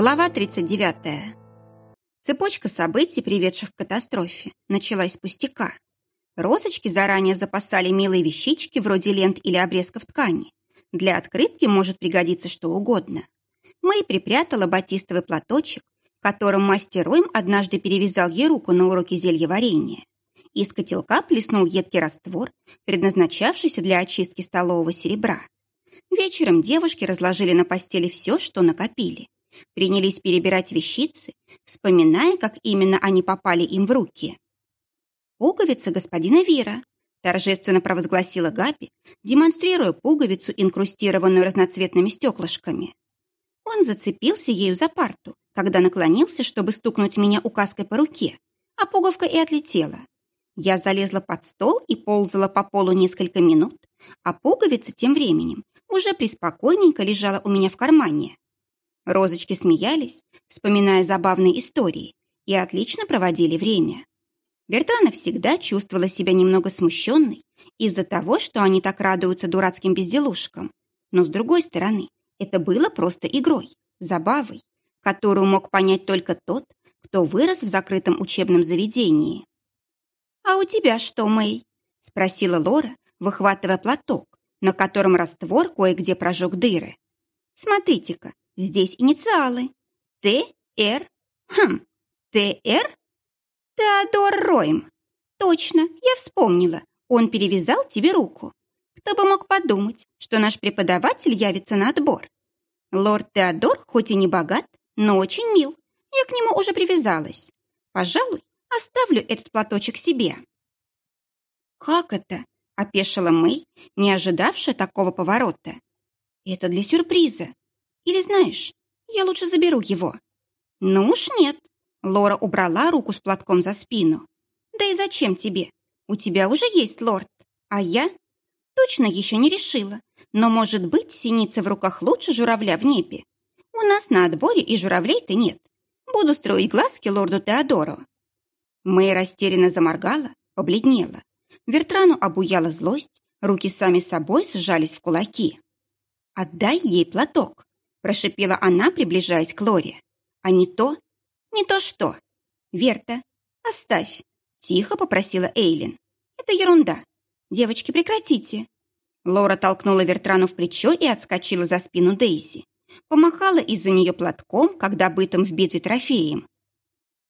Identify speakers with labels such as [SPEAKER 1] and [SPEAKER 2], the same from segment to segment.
[SPEAKER 1] Глава 39. Цепочка событий, приведших к катастрофе, началась с пустяка. Розочки заранее запасали милые вещички вроде лент или обрезков ткани. Для открытки может пригодиться что угодно. Мэй припрятала батистовый платочек, которым мастер Ройм однажды перевязал ей руку на уроке зельеварения. Из котелка плеснул едкий раствор, предназначавшийся для очистки столового серебра. Вечером девушки разложили на постели все, что накопили. Принялись перебирать вещицы, вспоминая, как именно они попали им в руки. «Пуговица господина Вира», – торжественно провозгласила Габи, демонстрируя пуговицу, инкрустированную разноцветными стеклышками. Он зацепился ею за парту, когда наклонился, чтобы стукнуть меня указкой по руке, а пуговка и отлетела. Я залезла под стол и ползала по полу несколько минут, а пуговица тем временем уже преспокойненько лежала у меня в кармане. Розочки смеялись, вспоминая забавные истории, и отлично проводили время. Вертрана всегда чувствовала себя немного смущенной из-за того, что они так радуются дурацким безделушкам. Но, с другой стороны, это было просто игрой, забавой, которую мог понять только тот, кто вырос в закрытом учебном заведении. «А у тебя что, Мэй?» — спросила Лора, выхватывая платок, на котором раствор кое-где прожег дыры. «Смотрите-ка, Здесь инициалы. Т.Р. Хм, Т.Р. Теодор Ройм. Точно, я вспомнила. Он перевязал тебе руку. Кто бы мог подумать, что наш преподаватель явится на отбор. Лорд Теодор хоть и не богат, но очень мил. Я к нему уже привязалась. Пожалуй, оставлю этот платочек себе. Как это? Опешила Мэй, не ожидавшая такого поворота. Это для сюрприза. Или знаешь, я лучше заберу его». «Ну уж нет». Лора убрала руку с платком за спину. «Да и зачем тебе? У тебя уже есть лорд. А я? Точно еще не решила. Но, может быть, синица в руках лучше журавля в небе. У нас на отборе и журавлей-то нет. Буду строить глазки лорду Теодору». Мэй растерянно заморгала, побледнела. Вертрану обуяла злость, руки сами собой сжались в кулаки. «Отдай ей платок», прошипела она, приближаясь к Лоре. «А не то? Не то что? Верта, оставь!» Тихо попросила Эйлин. «Это ерунда. Девочки, прекратите!» Лора толкнула Вертрану в плечо и отскочила за спину Дейзи. Помахала из-за нее платком, когда бытым в битве трофеем.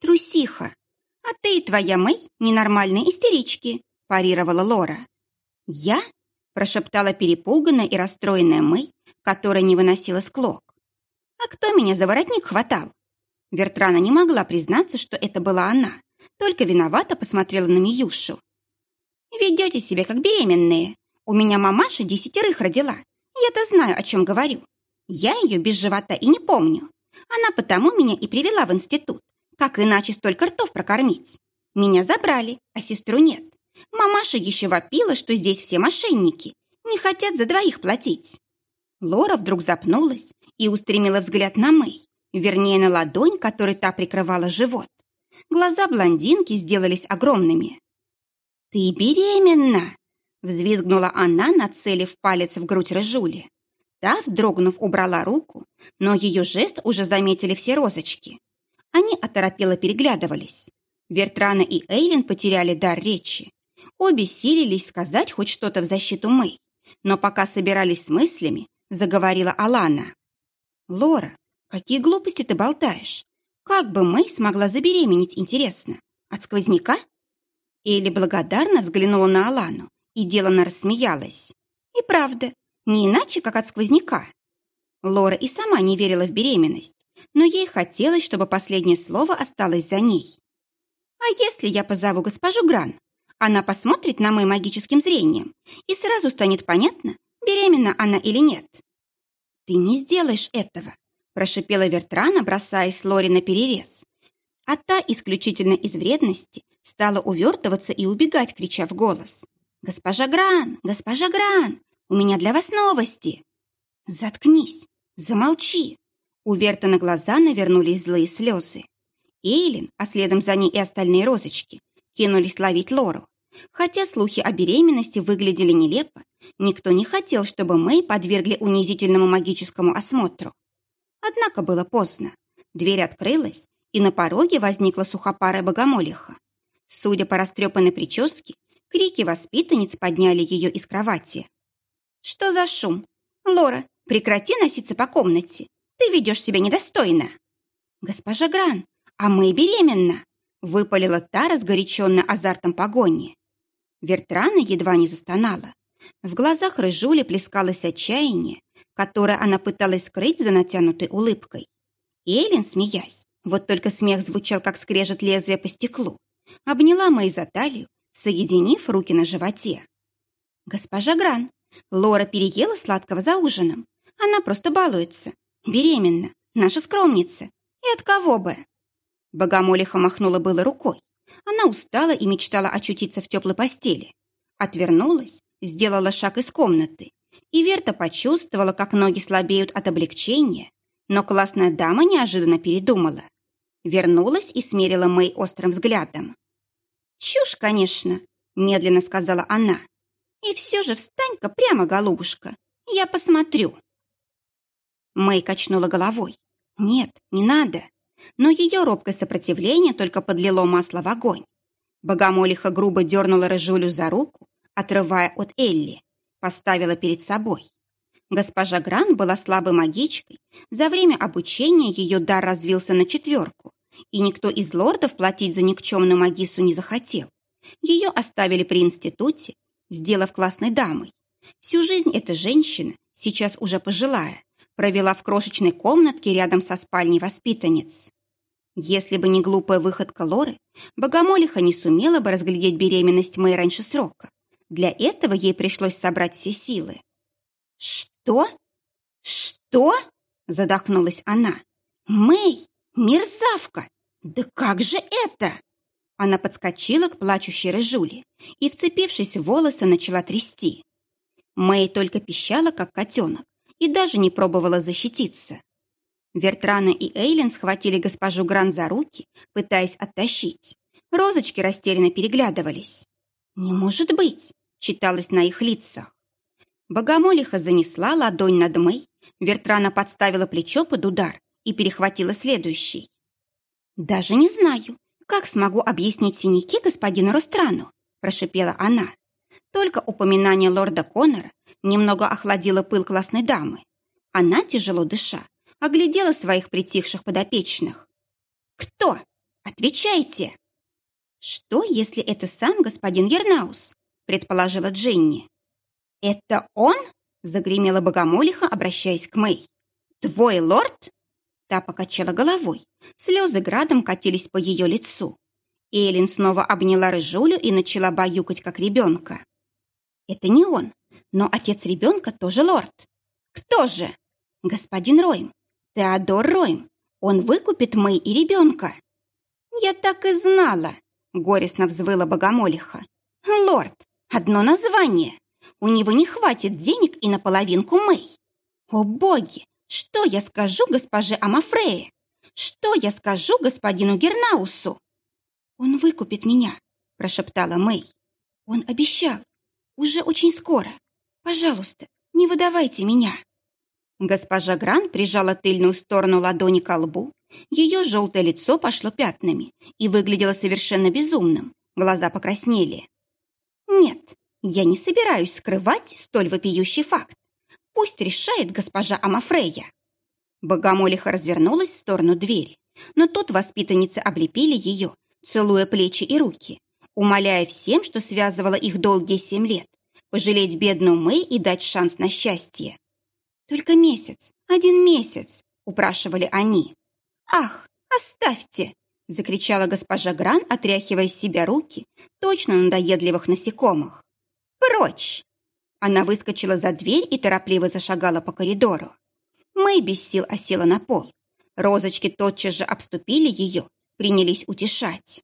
[SPEAKER 1] «Трусиха! А ты и твоя Мэй ненормальные истерички!» парировала Лора. «Я?» – прошептала перепуганная и расстроенная Мэй, которая не выносила склок. А кто меня за воротник хватал? Вертрана не могла признаться, что это была она, только виновато посмотрела на Миюшу. «Ведете себя как беременные. У меня мамаша десятерых родила. Я-то знаю, о чем говорю. Я ее без живота и не помню. Она потому меня и привела в институт. Как иначе столько ртов прокормить? Меня забрали, а сестру нет. Мамаша еще вопила, что здесь все мошенники. Не хотят за двоих платить. Лора вдруг запнулась и устремила взгляд на Мэй, вернее, на ладонь, которой та прикрывала живот. Глаза блондинки сделались огромными. «Ты беременна!» — взвизгнула она, нацелив палец в грудь Рыжули. Та, вздрогнув, убрала руку, но ее жест уже заметили все розочки. Они оторопело переглядывались. Вертрана и Эйлин потеряли дар речи. Обе силились сказать хоть что-то в защиту Мэй, но пока собирались с мыслями, заговорила Алана. «Лора, какие глупости ты болтаешь? Как бы Мэй смогла забеременеть, интересно? От сквозняка?» Элли благодарно взглянула на Алану и деланно рассмеялась. «И правда, не иначе, как от сквозняка». Лора и сама не верила в беременность, но ей хотелось, чтобы последнее слово осталось за ней. «А если я позову госпожу Гран? Она посмотрит на мой магическим зрением, и сразу станет понятно, беременна она или нет. «Ты не сделаешь этого», – прошипела Вертрана, бросаясь Лори на перерез. А та исключительно из вредности стала увертываться и убегать, крича в голос. «Госпожа Гран! Госпожа Гран! У меня для вас новости!» «Заткнись! Замолчи!» У Верта на глаза навернулись злые слезы. Эйлин, а следом за ней и остальные розочки, кинулись ловить Лору. Хотя слухи о беременности выглядели нелепо, никто не хотел, чтобы Мэй подвергли унизительному магическому осмотру. Однако было поздно. Дверь открылась, и на пороге возникла сухопарая богомолиха. Судя по растрепанной прическе, крики воспитанниц подняли ее из кровати. «Что за шум? Лора, прекрати носиться по комнате. Ты ведешь себя недостойно». «Госпожа Гран, а мы беременна!» Выпалила та, разгоряченная азартом погони. Вертрана едва не застонала. В глазах рыжули плескалось отчаяние, которое она пыталась скрыть за натянутой улыбкой. Эллен, смеясь, вот только смех звучал, как скрежет лезвия по стеклу, обняла Мэй за талию, соединив руки на животе. «Госпожа Гран, Лора переела сладкого за ужином. Она просто балуется. Беременна, наша скромница. И от кого бы?» Богомолиха махнула было рукой. Она устала и мечтала очутиться в теплой постели. Отвернулась, сделала шаг из комнаты. И Верта почувствовала, как ноги слабеют от облегчения, но классная дама неожиданно передумала. Вернулась и смерила Мэй острым взглядом. «Чушь, конечно», — медленно сказала она. «И все же встань-ка прямо, голубушка, я посмотрю». Мэй качнула головой. «Нет, не надо но ее робкое сопротивление только подлило масло в огонь. Богомолиха грубо дернула Рыжулю за руку, отрывая от Элли, поставила перед собой. Госпожа Гран была слабой магичкой, за время обучения ее дар развился на четверку, и никто из лордов платить за никчемную магису не захотел. Ее оставили при институте, сделав классной дамой. Всю жизнь эта женщина, сейчас уже пожилая, провела в крошечной комнатке рядом со спальней воспитанниц. Если бы не глупая выходка Лоры, Богомолиха не сумела бы разглядеть беременность Мэй раньше срока. Для этого ей пришлось собрать все силы. «Что? Что?» – задохнулась она. «Мэй, мерзавка! Да как же это?» Она подскочила к плачущей рыжуле и, вцепившись в волосы, начала трясти. Мэй только пищала, как котенок, и даже не пробовала защититься. Вертрана и Эйлин схватили госпожу Гран за руки, пытаясь оттащить. Розочки растерянно переглядывались. «Не может быть!» — читалось на их лицах. Богомолиха занесла ладонь над Мэй, Вертрана подставила плечо под удар и перехватила следующий. «Даже не знаю, как смогу объяснить синяки господину Ространу», прошипела она. Только упоминание лорда Коннора немного охладило пыл классной дамы. Она, тяжело дыша, оглядела своих притихших подопечных. «Кто? Отвечайте!» «Что, если это сам господин Ернаус?» предположила Дженни. «Это он?» загремела богомолиха, обращаясь к Мэй. «Твой лорд?» Та покачала головой. Слезы градом катились по ее лицу. Эллин снова обняла рыжулю и начала баюкать, как ребенка. «Это не он, но отец ребенка тоже лорд. Кто же?» «Господин Ройм, Теодор Ройм. Он выкупит Мэй и ребенка. Я так и знала, горестно взвыла богомолиха. Лорд, одно название. У него не хватит денег и на половинку Мэй. О боги, что я скажу госпоже Амафрее? Что я скажу господину Гернаусу? Он выкупит меня, прошептала Мэй. Он обещал. Уже очень скоро. Пожалуйста, не выдавайте меня. Госпожа Гран прижала тыльную сторону ладони к лбу. Ее желтое лицо пошло пятнами и выглядело совершенно безумным. Глаза покраснели. «Нет, я не собираюсь скрывать столь вопиющий факт. Пусть решает госпожа Амафрея». Богомолиха развернулась в сторону двери, но тут воспитанницы облепили ее, целуя плечи и руки, умоляя всем, что связывало их долгие семь лет, пожалеть бедную Мэй и дать шанс на счастье. «Только месяц, один месяц!» – упрашивали они. «Ах, оставьте!» – закричала госпожа Гран, отряхивая с себя руки, точно надоедливых насекомых. «Прочь!» Она выскочила за дверь и торопливо зашагала по коридору. Мэй без сил осела на пол. Розочки тотчас же обступили ее, принялись утешать.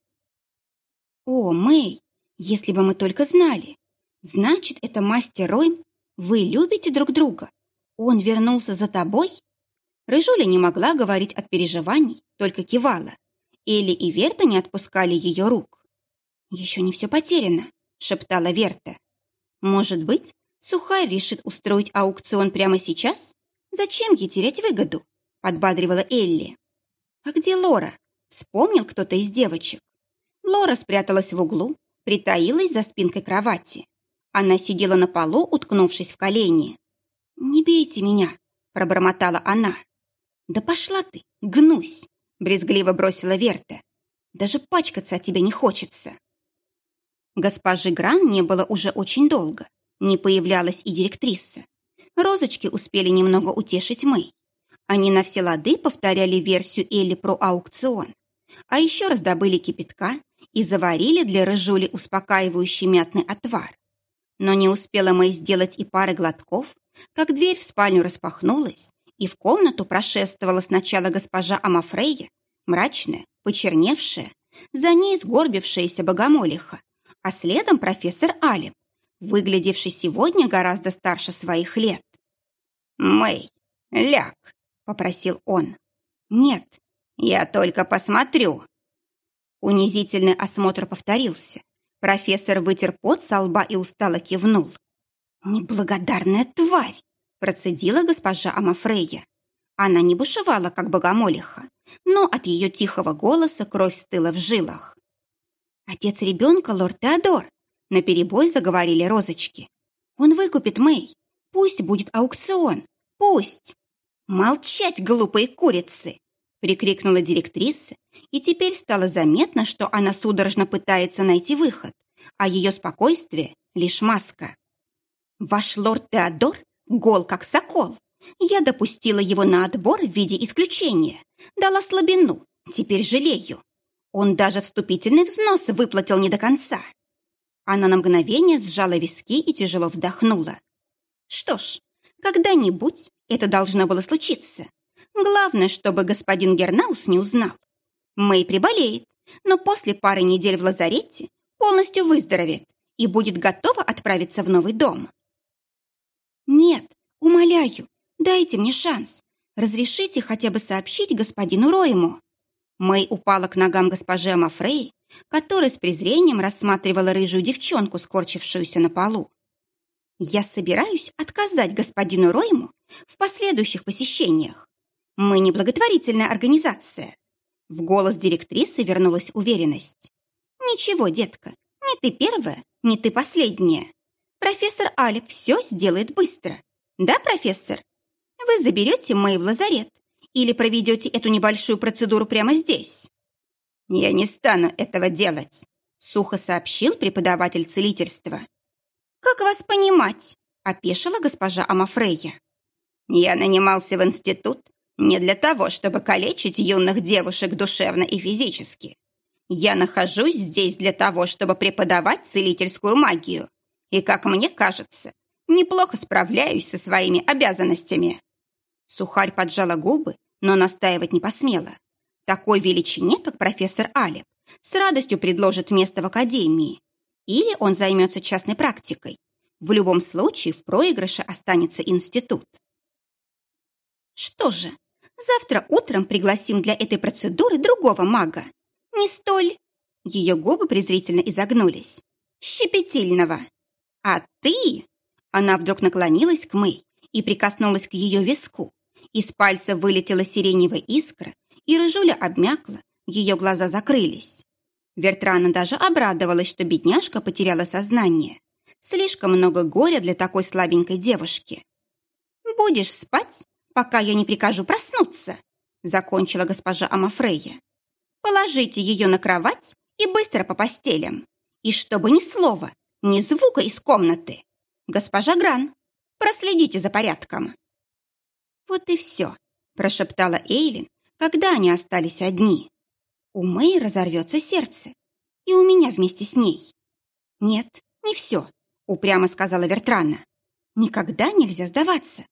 [SPEAKER 1] «О, Мэй, если бы мы только знали! Значит, это мастер Ройм? Вы любите друг друга? «Он вернулся за тобой?» Рыжуля не могла говорить от переживаний, только кивала. Элли и Верта не отпускали ее рук. «Еще не все потеряно», — шептала Верта. «Может быть, Сухарь решит устроить аукцион прямо сейчас? Зачем ей терять выгоду?» — подбадривала Элли. «А где Лора?» — вспомнил кто-то из девочек. Лора спряталась в углу, притаилась за спинкой кровати. Она сидела на полу, уткнувшись в колени. «Не бейте меня!» — пробормотала она. «Да пошла ты, гнусь!» — брезгливо бросила Верта. «Даже пачкаться от тебя не хочется!» Госпожи Гран не было уже очень долго. Не появлялась и директриса. Розочки успели немного утешить Мэй. Они на все лады повторяли версию Элли про аукцион. А еще раздобыли кипятка и заварили для рыжули успокаивающий мятный отвар. Но не успела Мэй сделать и пары глотков, как дверь в спальню распахнулась, и в комнату прошествовала сначала госпожа Амафрея, мрачная, почерневшая, за ней сгорбившаяся богомолиха, а следом профессор Алим, выглядевший сегодня гораздо старше своих лет. «Мэй, ляг», — попросил он. «Нет, я только посмотрю». Унизительный осмотр повторился. Профессор вытер пот со лба и устало кивнул. «Неблагодарная тварь!» – процедила госпожа Амафрея. Она не бушевала, как богомолиха, но от ее тихого голоса кровь стыла в жилах. «Отец ребенка, лорд Теодор!» – наперебой заговорили розочки. «Он выкупит Мэй. Пусть будет аукцион. Пусть!» «Молчать, глупые курицы!» – прикрикнула директриса, и теперь стало заметно, что она судорожно пытается найти выход, а ее спокойствие – лишь маска. «Ваш лорд Теодор гол, как сокол. Я допустила его на отбор в виде исключения, дала слабину, теперь жалею. Он даже вступительный взнос выплатил не до конца. Она на мгновение сжала виски и тяжело вздохнула. Что ж, когда-нибудь это должно было случиться. Главное, чтобы господин Гернаус не узнал. Мэй приболеет, но после пары недель в лазарете полностью выздоровеет и будет готова отправиться в новый дом. Нет, умоляю, дайте мне шанс. Разрешите хотя бы сообщить господину Роему. Мэй упала к ногам госпожи Амафрей, которая с презрением рассматривала рыжую девчонку, скорчившуюся на полу. «Я собираюсь отказать господину Ройму в последующих посещениях. Мы не благотворительная организация». В голос директрисы вернулась уверенность. «Ничего, детка, не ты первая, не ты последняя. Профессор Алик все сделает быстро. Да, профессор? Вы заберете Мэй в лазарет, или проведете эту небольшую процедуру прямо здесь?» «Я не стану этого делать», — сухо сообщил преподаватель целительства. «Как вас понимать?» — опешила госпожа Амафрея. «Я нанимался в институт не для того, чтобы калечить юных девушек душевно и физически. Я нахожусь здесь для того, чтобы преподавать целительскую магию. И, как мне кажется, неплохо справляюсь со своими обязанностями». Сухарь поджала губы но настаивать не посмела. Такой величине, как профессор Алеп, с радостью предложит место в академии. Или он займется частной практикой. В любом случае в проигрыше останется институт. Что же, завтра утром пригласим для этой процедуры другого мага. Не столь... Ее губы презрительно изогнулись. Щепетильного. А ты... Она вдруг наклонилась к Мэй и прикоснулась к ее виску, из пальца вылетела сиреневая искра, и рыжуля обмякла, ее глаза закрылись. Вертрана даже обрадовалась, что бедняжка потеряла сознание. Слишком много горя для такой слабенькой девушки. «Будешь спать, пока я не прикажу проснуться», закончила госпожа Амафрея. «Положите ее на кровать и быстро по постелям. И чтобы ни слова, ни звука из комнаты. Госпожа Гран, проследите за порядком». «Вот и все», – прошептала Эйлин, когда они остались одни. «У Мэй разорвется сердце, и у меня вместе с ней». «Нет, не все», – упрямо сказала Вертрана. «Никогда нельзя сдаваться.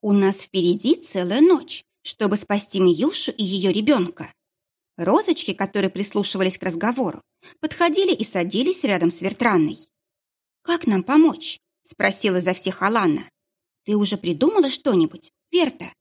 [SPEAKER 1] У нас впереди целая ночь, чтобы спасти Миюшу и ее ребенка». Розочки, которые прислушивались к разговору, подходили и садились рядом с Вертраной. «Как нам помочь?» – спросила за всех Алана. «Ты уже придумала что-нибудь, Верта?»